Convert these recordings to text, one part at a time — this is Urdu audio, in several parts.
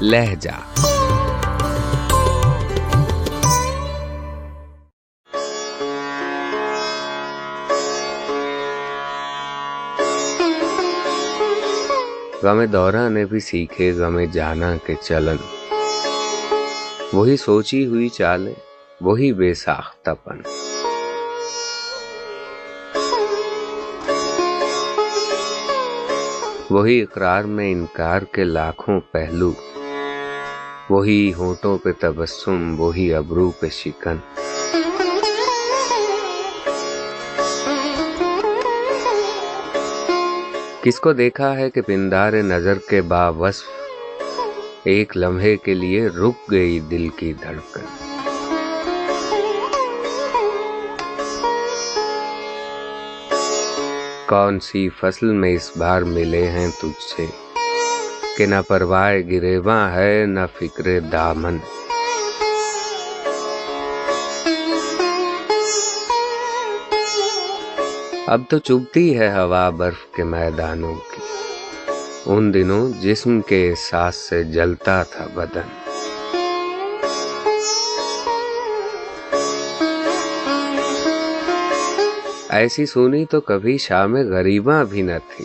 لہجہ۔ غم دورہ نے بھی سیکھے غم جانا کے چلن۔ وہی سوچی ہوئی چالیں، وہی بے ساختہ پن۔ وہی اقرار میں انکار کے لاکھوں پہلو۔ وہی ہونٹوں پہ تبسم، وہی ابرو پہ شکن۔ کس کو دیکھا ہے کہ پندار نظر کے باوصف ایک لمحے کے لیے رک گئی دل کی دھڑکن؟ کون سی فصل میں اس بار ملے ہیں تجھ سے؟ کہ نہ پرواہ گریواں ہے، نہ فکر دامن۔ اب تو چبتی ہے ہوا برف کے میدانوں کی۔ ان دنوں جسم کے احساس سے جلتا تھا بدن۔ ایسی سونی تو کبھی شام غریباں بھی نہ تھی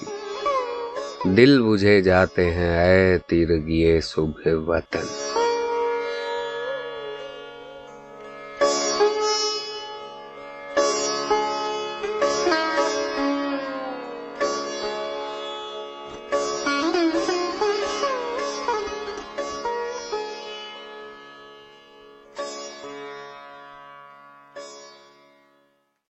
دل بجھے جاتے ہیں اے تیرگیے صبح وطن۔